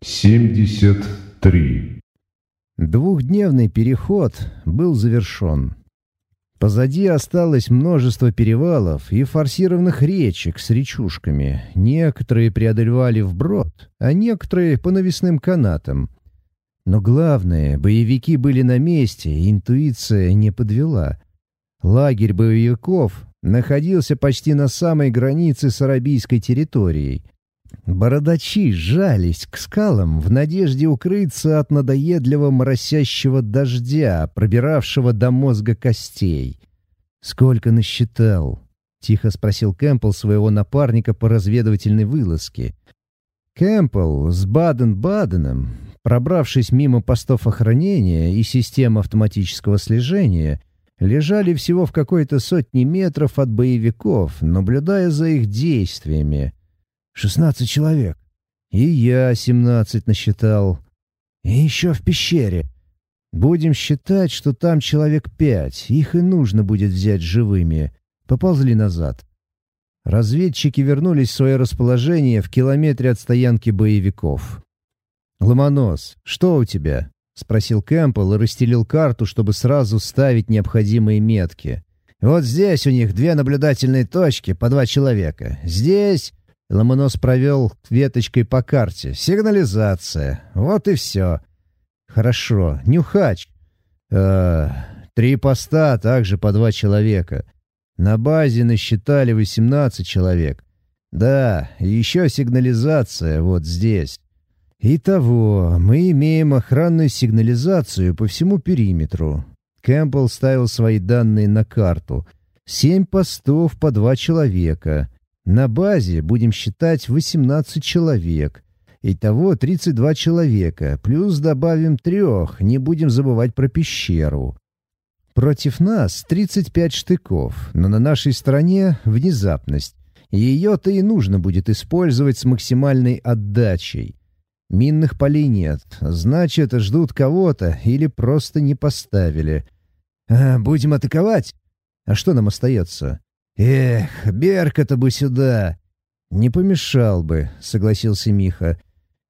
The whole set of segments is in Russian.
73. Двухдневный переход был завершен. Позади осталось множество перевалов и форсированных речек с речушками. Некоторые преодолевали вброд, а некоторые по навесным канатам. Но главное, боевики были на месте, интуиция не подвела. Лагерь боевиков находился почти на самой границе с арабийской территорией. Бородачи жались к скалам в надежде укрыться от надоедливого моросящего дождя, пробиравшего до мозга костей. «Сколько насчитал?» — тихо спросил Кэмпбелл своего напарника по разведывательной вылазке. Кэмпбелл с Баден-Баденом, пробравшись мимо постов охранения и систем автоматического слежения, лежали всего в какой-то сотни метров от боевиков, наблюдая за их действиями. «Шестнадцать человек. И я семнадцать насчитал. И еще в пещере. Будем считать, что там человек пять. Их и нужно будет взять живыми. Поползли назад». Разведчики вернулись в свое расположение в километре от стоянки боевиков. «Ломонос, что у тебя?» — спросил Кэмпбелл и расстелил карту, чтобы сразу ставить необходимые метки. «Вот здесь у них две наблюдательные точки по два человека. Здесь...» — Ломонос провел веточкой по карте. «Сигнализация. Вот и все». «Хорошо. Нюхач». «Э, «Три поста, также по два человека. На базе насчитали восемнадцать человек. Да, еще сигнализация вот здесь». «Итого, мы имеем охранную сигнализацию по всему периметру». Кэмпбелл ставил свои данные на карту. «Семь постов по два человека. На базе будем считать 18 человек. Итого 32 человека, плюс добавим трех, не будем забывать про пещеру. Против нас 35 штыков, но на нашей стороне внезапность. Ее-то и нужно будет использовать с максимальной отдачей. Минных полей нет, значит, ждут кого-то или просто не поставили. А, будем атаковать? А что нам остается? Эх, Берка-то бы сюда. Не помешал бы, согласился Миха.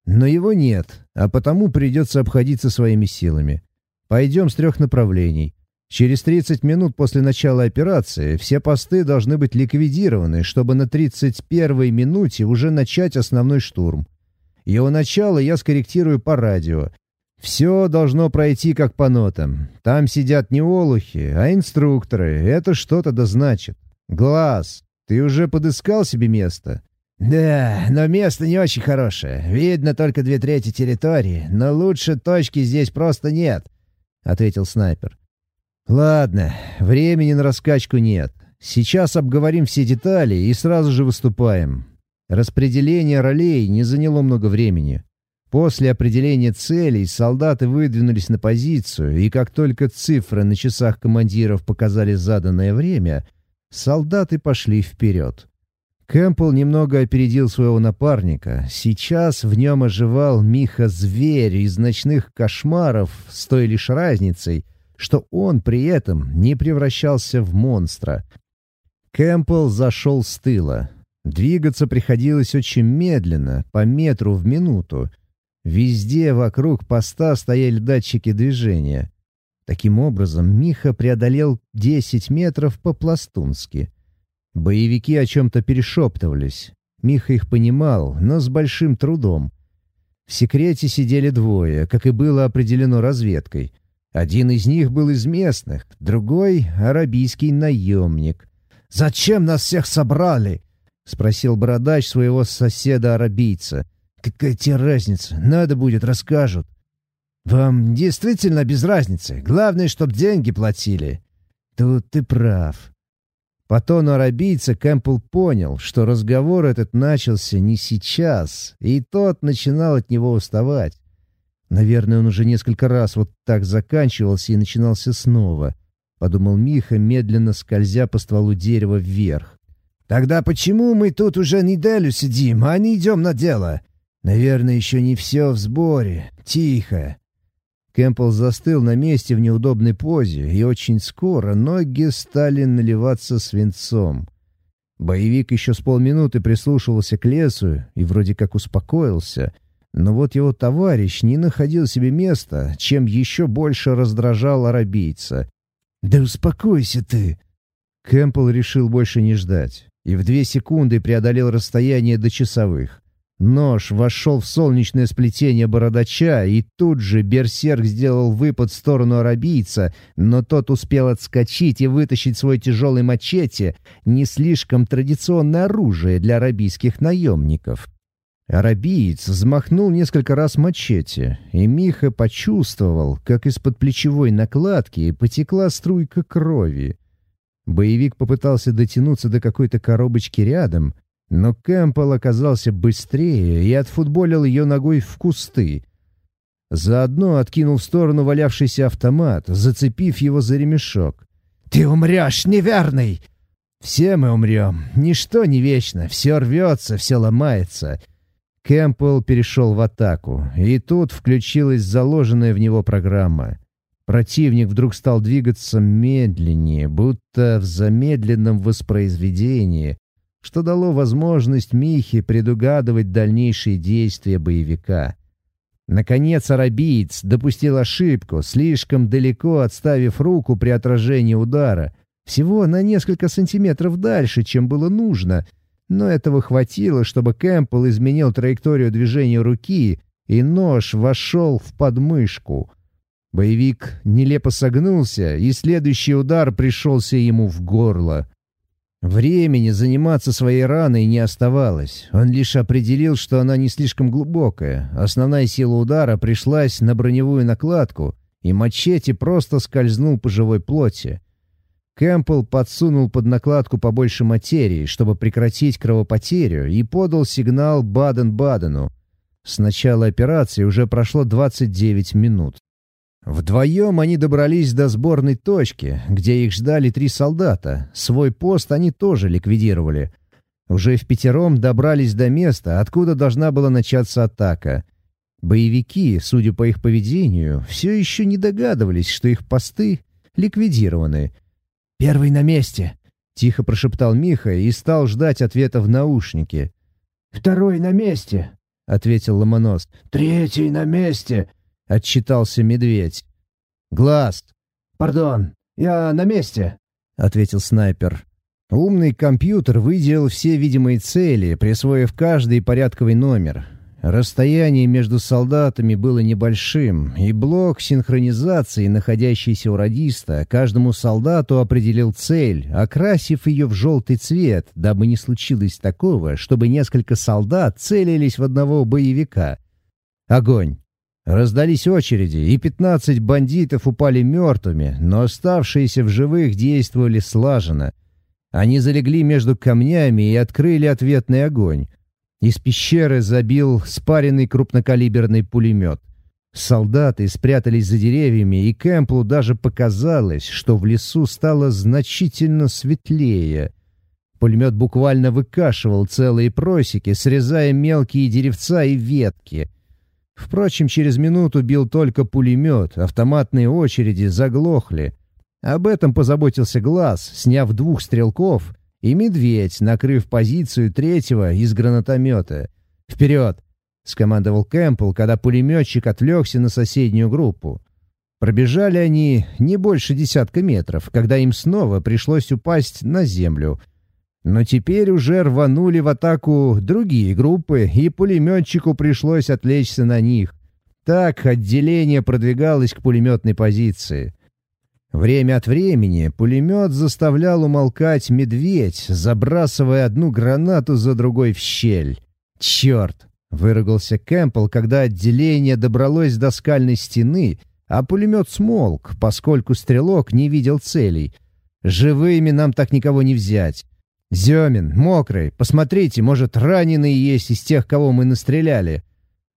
Но его нет, а потому придется обходиться своими силами. Пойдем с трех направлений. Через 30 минут после начала операции все посты должны быть ликвидированы, чтобы на 31-й минуте уже начать основной штурм. Его начало я скорректирую по радио. Все должно пройти как по нотам. Там сидят не олухи, а инструкторы. Это что-то да значит. Глаз, ты уже подыскал себе место? Да, но место не очень хорошее. Видно только две трети территории, но лучше точки здесь просто нет, ответил снайпер. Ладно, времени на раскачку нет. Сейчас обговорим все детали и сразу же выступаем. Распределение ролей не заняло много времени. После определения целей солдаты выдвинулись на позицию, и как только цифры на часах командиров показали заданное время, солдаты пошли вперед. Кэмпбелл немного опередил своего напарника. Сейчас в нем оживал Миха-зверь из ночных кошмаров с той лишь разницей, что он при этом не превращался в монстра. Кэмпбелл зашел с тыла. Двигаться приходилось очень медленно, по метру в минуту. Везде вокруг поста стояли датчики движения. Таким образом, Миха преодолел 10 метров по-пластунски. Боевики о чем-то перешептывались. Миха их понимал, но с большим трудом. В секрете сидели двое, как и было определено разведкой. Один из них был из местных, другой — арабийский наемник. «Зачем нас всех собрали?» — спросил бородач своего соседа-арабийца. «Какая тебе разница? Надо будет, расскажут». «Вам действительно без разницы. Главное, чтоб деньги платили». «Тут ты прав». По тону арабийца Кэмпбелл понял, что разговор этот начался не сейчас, и тот начинал от него уставать. Наверное, он уже несколько раз вот так заканчивался и начинался снова, — подумал Миха, медленно скользя по стволу дерева вверх. Тогда почему мы тут уже неделю сидим, а не идем на дело? Наверное, еще не все в сборе. Тихо. Кэмпбелл застыл на месте в неудобной позе, и очень скоро ноги стали наливаться свинцом. Боевик еще с полминуты прислушивался к лесу и вроде как успокоился, Но вот его товарищ не находил себе места, чем еще больше раздражал арабийца. «Да успокойся ты!» Кэмпбелл решил больше не ждать и в две секунды преодолел расстояние до часовых. Нож вошел в солнечное сплетение бородача, и тут же берсерк сделал выпад в сторону арабийца, но тот успел отскочить и вытащить свой тяжелый мачете, не слишком традиционное оружие для арабийских наемников. Арабиец взмахнул несколько раз мачете, и Миха почувствовал, как из-под плечевой накладки потекла струйка крови. Боевик попытался дотянуться до какой-то коробочки рядом, но Кэмпбелл оказался быстрее и отфутболил ее ногой в кусты. Заодно откинул в сторону валявшийся автомат, зацепив его за ремешок. «Ты умрешь, неверный!» «Все мы умрем. Ничто не вечно. Все рвется, все ломается». Кэмпбелл перешел в атаку, и тут включилась заложенная в него программа. Противник вдруг стал двигаться медленнее, будто в замедленном воспроизведении, что дало возможность Михе предугадывать дальнейшие действия боевика. Наконец арабиец допустил ошибку, слишком далеко отставив руку при отражении удара, всего на несколько сантиметров дальше, чем было нужно, но этого хватило, чтобы Кэмпбелл изменил траекторию движения руки, и нож вошел в подмышку — Боевик нелепо согнулся, и следующий удар пришелся ему в горло. Времени заниматься своей раной не оставалось. Он лишь определил, что она не слишком глубокая. Основная сила удара пришлась на броневую накладку, и мачете просто скользнул по живой плоти. Кэмпбелл подсунул под накладку побольше материи, чтобы прекратить кровопотерю, и подал сигнал Баден-Бадену. С начала операции уже прошло 29 минут. Вдвоем они добрались до сборной точки, где их ждали три солдата. Свой пост они тоже ликвидировали. Уже в пятером добрались до места, откуда должна была начаться атака. Боевики, судя по их поведению, все еще не догадывались, что их посты ликвидированы. «Первый на месте!» — тихо прошептал Миха и стал ждать ответа в наушнике. «Второй на месте!» — ответил Ломонос. «Третий на месте!» — отчитался медведь. «Глаз!» «Пардон, я на месте!» — ответил снайпер. Умный компьютер выделил все видимые цели, присвоив каждый порядковый номер. Расстояние между солдатами было небольшим, и блок синхронизации, находящийся у радиста, каждому солдату определил цель, окрасив ее в желтый цвет, дабы не случилось такого, чтобы несколько солдат целились в одного боевика. Огонь! Раздались очереди, и пятнадцать бандитов упали мертвыми, но оставшиеся в живых действовали слаженно. Они залегли между камнями и открыли ответный огонь. Из пещеры забил спаренный крупнокалиберный пулемет. Солдаты спрятались за деревьями, и Кэмплу даже показалось, что в лесу стало значительно светлее. Пулемет буквально выкашивал целые просеки, срезая мелкие деревца и ветки — Впрочем, через минуту бил только пулемет, автоматные очереди заглохли. Об этом позаботился Глаз, сняв двух стрелков, и Медведь, накрыв позицию третьего из гранатомета. «Вперед!» — скомандовал Кэмпбелл, когда пулеметчик отвлекся на соседнюю группу. Пробежали они не больше десятка метров, когда им снова пришлось упасть на землю — но теперь уже рванули в атаку другие группы, и пулеметчику пришлось отвлечься на них. Так отделение продвигалось к пулеметной позиции. Время от времени пулемет заставлял умолкать медведь, забрасывая одну гранату за другой в щель. «Черт!» — выругался Кэмпбелл, когда отделение добралось до скальной стены, а пулемет смолк, поскольку стрелок не видел целей. «Живыми нам так никого не взять. «Земин, мокрый, посмотрите, может, раненые есть из тех, кого мы настреляли».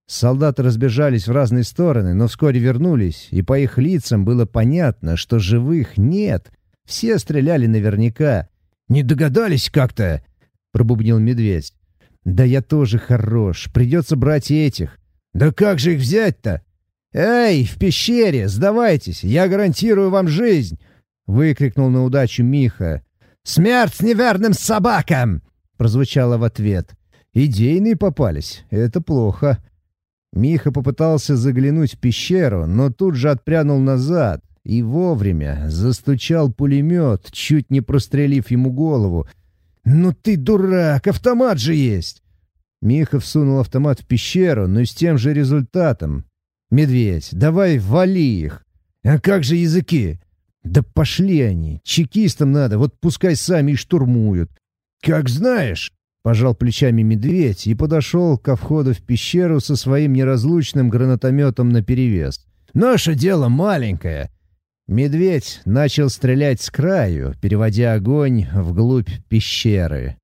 Солдаты разбежались в разные стороны, но вскоре вернулись, и по их лицам было понятно, что живых нет. Все стреляли наверняка. «Не догадались как-то?» — пробубнил медведь. «Да я тоже хорош. Придется брать и этих». «Да как же их взять-то?» «Эй, в пещере, сдавайтесь, я гарантирую вам жизнь!» — выкрикнул на удачу Миха. «Смерть неверным собакам!» — прозвучало в ответ. «Идейные попались. Это плохо». Миха попытался заглянуть в пещеру, но тут же отпрянул назад и вовремя застучал пулемет, чуть не прострелив ему голову. «Ну ты дурак, автомат же есть!» Миха всунул автомат в пещеру, но с тем же результатом. «Медведь, давай вали их!» «А как же языки?» «Да пошли они! Чекистам надо, вот пускай сами и штурмуют!» «Как знаешь!» — пожал плечами медведь и подошел ко входу в пещеру со своим неразлучным гранатометом наперевес. «Наше дело маленькое!» Медведь начал стрелять с краю, переводя огонь вглубь пещеры.